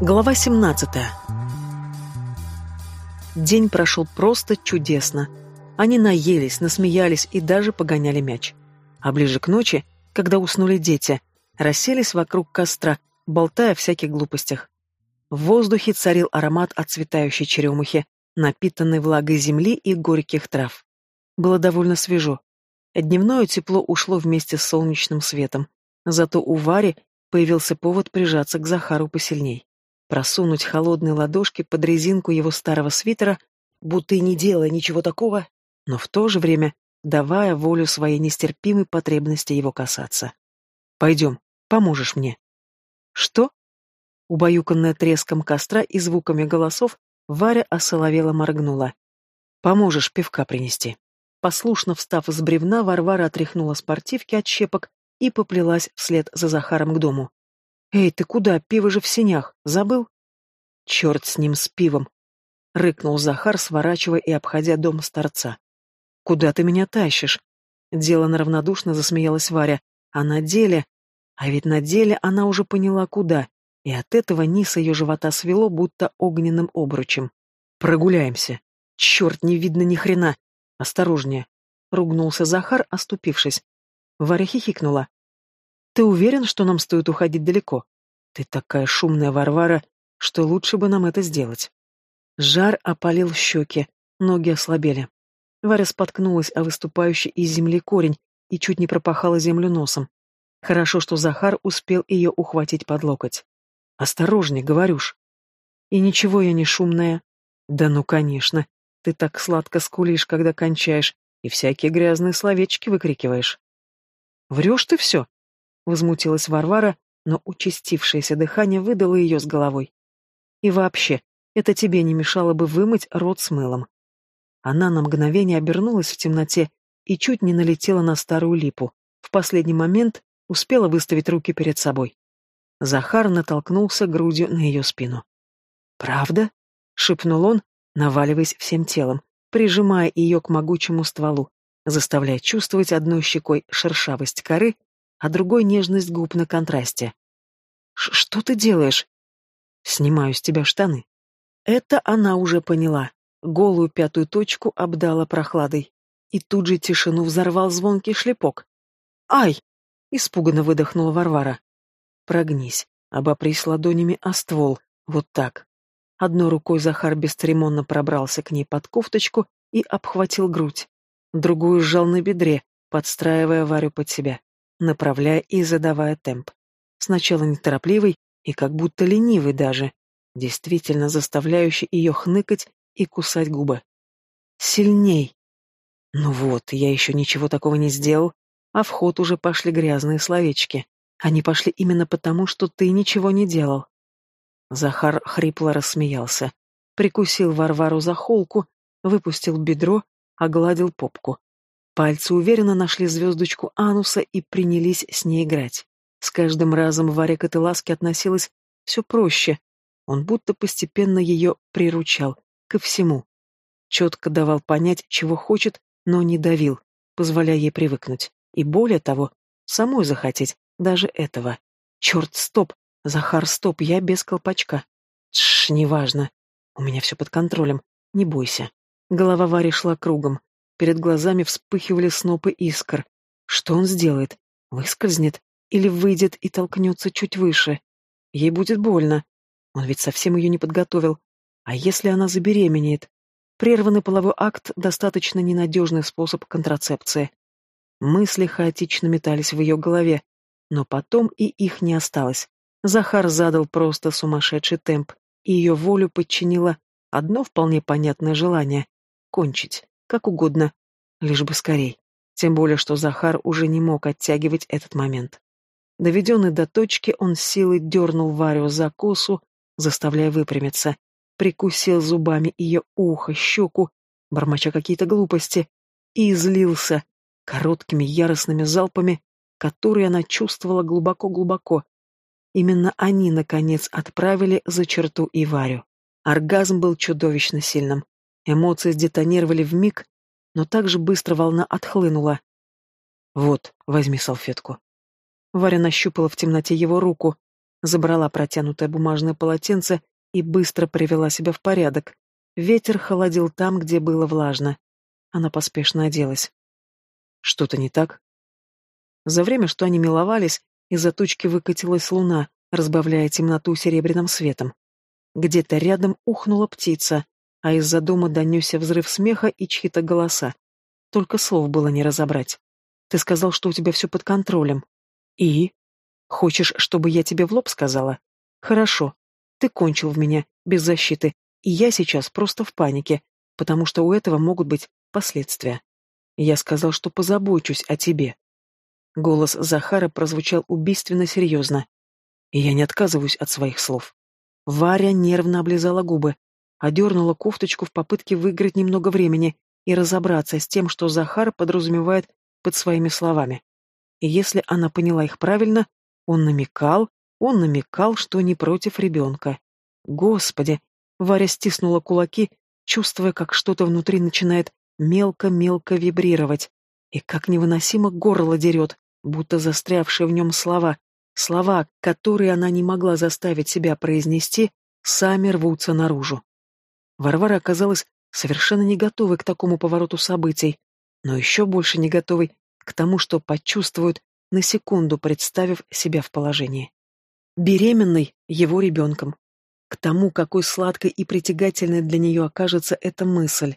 Глава 17 День прошел просто чудесно. Они наелись, насмеялись и даже погоняли мяч. А ближе к ночи, когда уснули дети, расселись вокруг костра, болтая о всяких глупостях. В воздухе царил аромат отцветающей черемухи, напитанной влагой земли и горьких трав. Было довольно свежо. Дневное тепло ушло вместе с солнечным светом, зато у Вари появился повод прижаться к Захару посильней. Просунуть холодные ладошки под резинку его старого свитера, будто и не делая ничего такого, но в то же время давая волю своей нестерпимой потребности его касаться. «Пойдем, поможешь мне». «Что?» Убаюканная треском костра и звуками голосов, Варя осоловела моргнула. «Поможешь пивка принести». Послушно встав с бревна, Варвара отряхнула спортивки от щепок и поплелась вслед за Захаром к дому. «Эй, ты куда? Пиво же в сенях. Забыл?» «Черт с ним, с пивом!» — рыкнул Захар, сворачивая и обходя дом старца. «Куда ты меня тащишь?» Делано равнодушно засмеялась Варя. А на деле... А ведь на деле она уже поняла, куда, и от этого низ ее живота свело, будто огненным обручем. «Прогуляемся!» «Черт, не видно ни хрена!» «Осторожнее!» — ругнулся Захар, оступившись. Варя хихикнула. «Ты уверен, что нам стоит уходить далеко? Ты такая шумная, Варвара, что лучше бы нам это сделать». Жар опалил щеки, ноги ослабели. Варя споткнулась о выступающий из земли корень и чуть не пропахала землю носом. Хорошо, что Захар успел ее ухватить под локоть. «Осторожней, говорюш». «И ничего я не шумная». «Да ну, конечно. Ты так сладко скулишь, когда кончаешь, и всякие грязные словечки выкрикиваешь». «Врешь ты все?» — возмутилась Варвара, но участившееся дыхание выдало ее с головой. «И вообще, это тебе не мешало бы вымыть рот с мылом». Она на мгновение обернулась в темноте и чуть не налетела на старую липу. В последний момент успела выставить руки перед собой. Захар натолкнулся грудью на ее спину. «Правда?» — шепнул он, наваливаясь всем телом, прижимая ее к могучему стволу, заставляя чувствовать одной щекой шершавость коры, а другой нежность губ на контрасте. «Что ты делаешь?» «Снимаю с тебя штаны». Это она уже поняла. Голую пятую точку обдала прохладой. И тут же тишину взорвал звонкий шлепок. «Ай!» — испуганно выдохнула Варвара. «Прогнись, обопрись ладонями о ствол, вот так». Одной рукой Захар бесцеремонно пробрался к ней под кофточку и обхватил грудь. Другую сжал на бедре, подстраивая Варю под себя, направляя и задавая темп. Сначала неторопливый и как будто ленивый даже, действительно заставляющий ее хныкать и кусать губы. Сильней. Ну вот, я еще ничего такого не сделал, а в ход уже пошли грязные словечки. Они пошли именно потому, что ты ничего не делал. Захар хрипло рассмеялся, прикусил Варвару за холку, выпустил бедро, огладил попку. Пальцы уверенно нашли звездочку ануса и принялись с ней играть. С каждым разом Варя к этой ласке относилась все проще. Он будто постепенно ее приручал, ко всему. Четко давал понять, чего хочет, но не давил, позволяя ей привыкнуть. И более того, самой захотеть даже этого. Черт, стоп! Захар, стоп, я без колпачка. Тш, неважно. У меня все под контролем. Не бойся. Голова Вари шла кругом. Перед глазами вспыхивали снопы искр. Что он сделает? Выскользнет? Или выйдет и толкнется чуть выше? Ей будет больно. Он ведь совсем ее не подготовил. А если она забеременеет? Прерванный половой акт – достаточно ненадежный способ контрацепции. Мысли хаотично метались в ее голове, но потом и их не осталось. Захар задал просто сумасшедший темп, и ее волю подчинило одно вполне понятное желание — кончить, как угодно, лишь бы скорей. Тем более, что Захар уже не мог оттягивать этот момент. Доведенный до точки, он силой дернул Варю за косу, заставляя выпрямиться, прикусил зубами ее ухо, щеку, бормоча какие-то глупости, и излился короткими яростными залпами, которые она чувствовала глубоко-глубоко. Именно они, наконец, отправили за черту и Варю. Оргазм был чудовищно сильным. Эмоции сдетонировали в миг, но так же быстро волна отхлынула. «Вот, возьми салфетку». Варя нащупала в темноте его руку, забрала протянутое бумажное полотенце и быстро привела себя в порядок. Ветер холодил там, где было влажно. Она поспешно оделась. Что-то не так? За время, что они миловались, из-за тучки выкатилась луна, разбавляя темноту серебряным светом. Где-то рядом ухнула птица, а из-за дома донесся взрыв смеха и чьи-то голоса. Только слов было не разобрать. Ты сказал, что у тебя все под контролем. И? Хочешь, чтобы я тебе в лоб сказала? Хорошо. Ты кончил в меня, без защиты, и я сейчас просто в панике, потому что у этого могут быть последствия. Я сказал, что позабочусь о тебе. Голос Захара прозвучал убийственно серьезно. И я не отказываюсь от своих слов. Варя нервно облизала губы, одернула кофточку в попытке выиграть немного времени и разобраться с тем, что Захар подразумевает под своими словами. И если она поняла их правильно, он намекал, он намекал, что не против ребенка. Господи! Варя стиснула кулаки, чувствуя, как что-то внутри начинает мелко-мелко вибрировать, и как невыносимо горло дерет, будто застрявшие в нем слова, слова, которые она не могла заставить себя произнести, сами рвутся наружу. Варвара оказалась совершенно не готовой к такому повороту событий, но еще больше не готовой к тому, что почувствует, на секунду представив себя в положении. Беременной его ребенком. К тому, какой сладкой и притягательной для нее окажется эта мысль.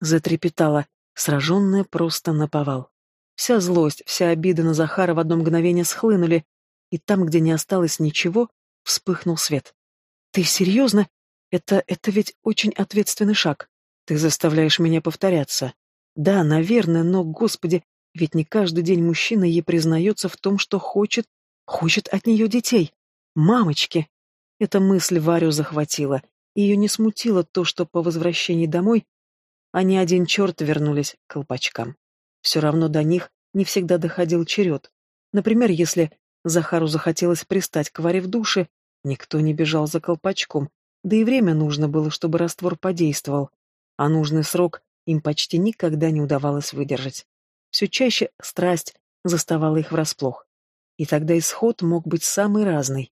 Затрепетала, сраженная просто наповал. Вся злость, вся обида на Захара в одно мгновение схлынули, и там, где не осталось ничего, вспыхнул свет. «Ты серьезно? Это... это ведь очень ответственный шаг. Ты заставляешь меня повторяться. Да, наверное, но, господи, ведь не каждый день мужчина ей признается в том, что хочет... хочет от нее детей. Мамочки!» Эта мысль Варю захватила, и ее не смутило то, что по возвращении домой они один черт вернулись к колпачкам. Все равно до них не всегда доходил черед. Например, если Захару захотелось пристать к Варе в душе, никто не бежал за колпачком, да и время нужно было, чтобы раствор подействовал, а нужный срок им почти никогда не удавалось выдержать. Все чаще страсть заставала их врасплох. И тогда исход мог быть самый разный.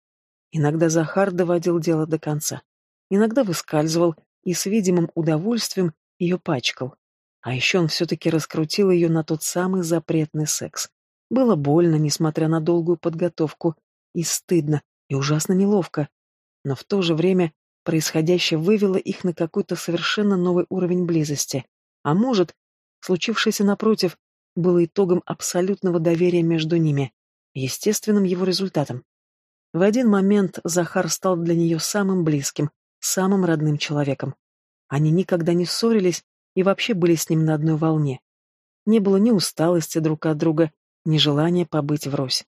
Иногда Захар доводил дело до конца. Иногда выскальзывал и с видимым удовольствием ее пачкал. А еще он все-таки раскрутил ее на тот самый запретный секс. Было больно, несмотря на долгую подготовку, и стыдно, и ужасно неловко. Но в то же время происходящее вывело их на какой-то совершенно новый уровень близости. А может, случившееся напротив было итогом абсолютного доверия между ними, естественным его результатом. В один момент Захар стал для нее самым близким, самым родным человеком. Они никогда не ссорились и вообще были с ним на одной волне. Не было ни усталости друг от друга, ни желания побыть врозь.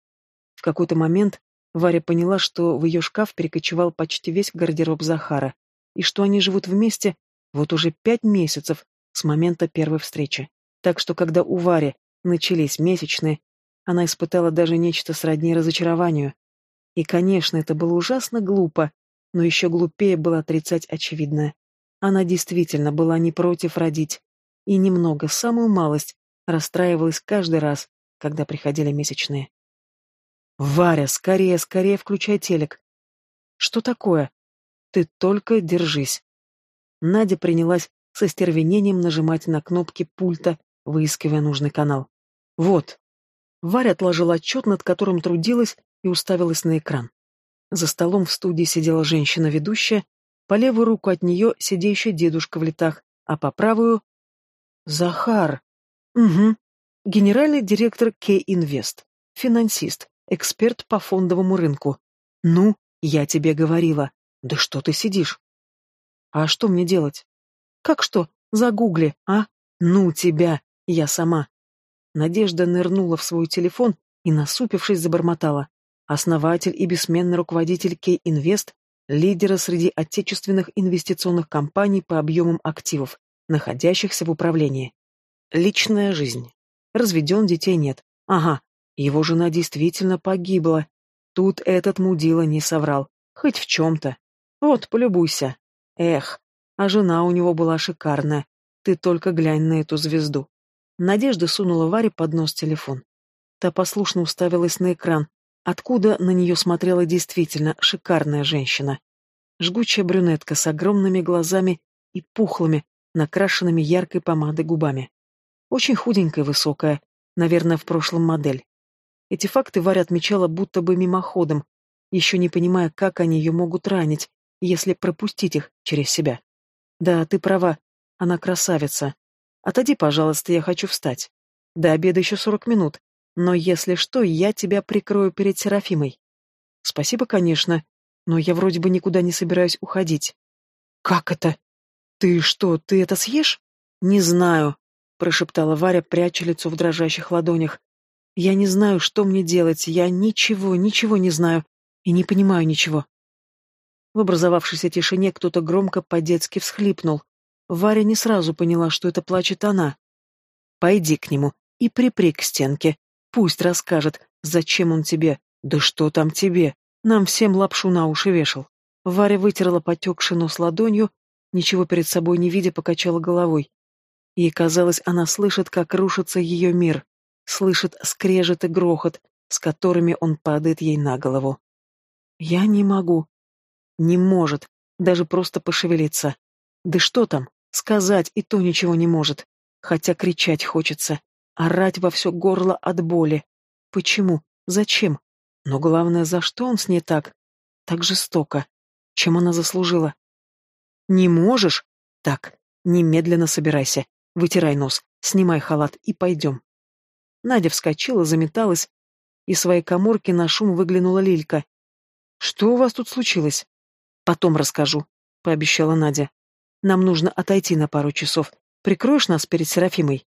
В какой-то момент Варя поняла, что в ее шкаф перекочевал почти весь гардероб Захара, и что они живут вместе вот уже пять месяцев с момента первой встречи. Так что, когда у Вари начались месячные, она испытала даже нечто сродни разочарованию. И, конечно, это было ужасно глупо, но еще глупее было отрицать очевидное. Она действительно была не против родить, и немного, самую малость, расстраивалась каждый раз, когда приходили месячные. «Варя, скорее, скорее включай телек!» «Что такое?» «Ты только держись!» Надя принялась со стервенением нажимать на кнопки пульта, выискивая нужный канал. «Вот!» Варя отложила отчет, над которым трудилась, и уставилась на экран. За столом в студии сидела женщина-ведущая по левую руку от нее сидящий дедушка в летах, а по правую... Захар. Угу. Генеральный директор К-Инвест. Финансист. Эксперт по фондовому рынку. Ну, я тебе говорила. Да что ты сидишь? А что мне делать? Как что? Загугли, а? Ну тебя, я сама. Надежда нырнула в свой телефон и, насупившись, забормотала. Основатель и бессменный руководитель Кей-Инвест лидера среди отечественных инвестиционных компаний по объемам активов, находящихся в управлении. Личная жизнь. Разведен, детей нет. Ага, его жена действительно погибла. Тут этот мудила не соврал, хоть в чем-то. Вот, полюбуйся. Эх, а жена у него была шикарная. Ты только глянь на эту звезду. Надежда сунула Варе под нос телефон. Та послушно уставилась на экран, откуда на нее смотрела действительно шикарная женщина. Жгучая брюнетка с огромными глазами и пухлыми, накрашенными яркой помадой губами. Очень худенькая высокая, наверное, в прошлом модель. Эти факты Варя отмечала будто бы мимоходом, еще не понимая, как они ее могут ранить, если пропустить их через себя. Да, ты права, она красавица. Отойди, пожалуйста, я хочу встать. До обеда еще сорок минут, но если что, я тебя прикрою перед Серафимой. Спасибо, конечно, но я вроде бы никуда не собираюсь уходить. Как это? Ты что, ты это съешь? Не знаю, прошептала Варя, пряча лицо в дрожащих ладонях. Я не знаю, что мне делать, я ничего, ничего не знаю и не понимаю ничего. В образовавшейся тишине кто-то громко по-детски всхлипнул. Варя не сразу поняла, что это плачет она. «Пойди к нему и припри к стенке. Пусть расскажет, зачем он тебе. Да что там тебе? Нам всем лапшу на уши вешал». Варя вытерла потекший нос ладонью, ничего перед собой не видя, покачала головой. Ей казалось, она слышит, как рушится ее мир, слышит скрежет и грохот, с которыми он падает ей на голову. «Я не могу», не может, даже просто пошевелиться. Да что там, сказать и то ничего не может. Хотя кричать хочется, орать во все горло от боли. Почему? Зачем? Но главное, за что он с ней так? Так жестоко. Чем она заслужила? Не можешь? Так, немедленно собирайся. Вытирай нос, снимай халат и пойдем. Надя вскочила, заметалась. Из своей коморки на шум выглянула Лилька. Что у вас тут случилось? Потом расскажу, пообещала Надя. Нам нужно отойти на пару часов. Прикроешь нас перед Серафимой?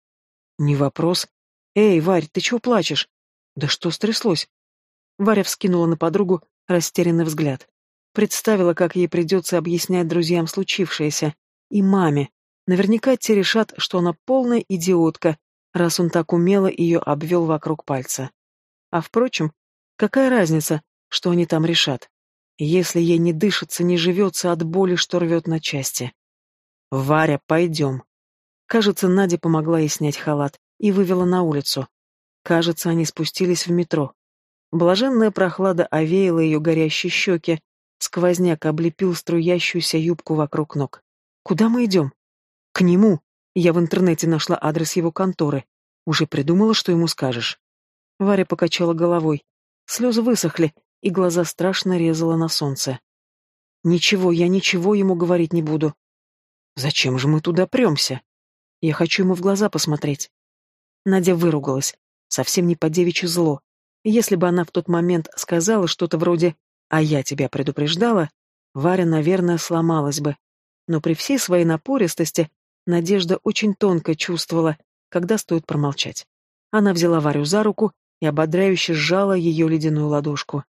Не вопрос. Эй, Варь, ты чего плачешь? Да что стряслось? Варя вскинула на подругу растерянный взгляд. Представила, как ей придется объяснять друзьям случившееся. И маме. Наверняка те решат, что она полная идиотка, раз он так умело ее обвел вокруг пальца. А впрочем, какая разница, что они там решат? если ей не дышится, не живется от боли, что рвет на части. «Варя, пойдем». Кажется, Надя помогла ей снять халат и вывела на улицу. Кажется, они спустились в метро. Блаженная прохлада овеяла ее горящие щеки, сквозняк облепил струящуюся юбку вокруг ног. «Куда мы идем?» «К нему. Я в интернете нашла адрес его конторы. Уже придумала, что ему скажешь». Варя покачала головой. Слезы высохли, и глаза страшно резала на солнце. «Ничего, я ничего ему говорить не буду. Зачем же мы туда премся? Я хочу ему в глаза посмотреть». Надя выругалась, совсем не по девичьи зло. Если бы она в тот момент сказала что-то вроде «А я тебя предупреждала», Варя, наверное, сломалась бы. Но при всей своей напористости Надежда очень тонко чувствовала, когда стоит промолчать. Она взяла Варю за руку и ободряюще сжала ее ледяную ладошку.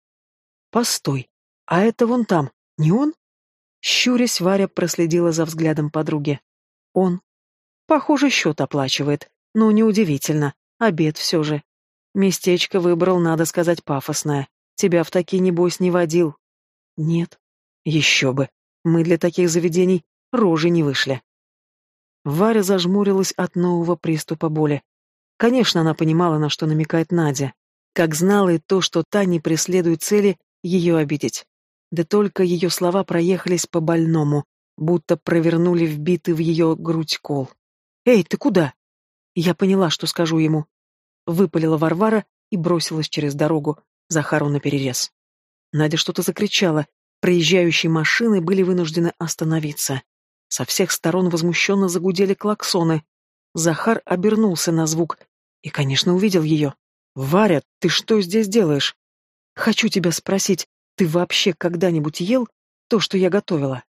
Постой, а это вон там, не он? Щурясь, Варя проследила за взглядом подруги. Он. Похоже, счет оплачивает. Ну, неудивительно. Обед все же. Местечко выбрал, надо сказать, пафосное. Тебя в такие, небось, не водил. Нет. Еще бы. Мы для таких заведений рожи не вышли. Варя зажмурилась от нового приступа боли. Конечно, она понимала, на что намекает Надя. Как знала и то, что та не преследует цели, ее обидеть. Да только ее слова проехались по больному, будто провернули вбитый в ее грудь кол. «Эй, ты куда?» Я поняла, что скажу ему. Выпалила Варвара и бросилась через дорогу, Захару наперерез. Надя что-то закричала. Проезжающие машины были вынуждены остановиться. Со всех сторон возмущенно загудели клаксоны. Захар обернулся на звук и, конечно, увидел ее. «Варя, ты что здесь делаешь?» Хочу тебя спросить, ты вообще когда-нибудь ел то, что я готовила?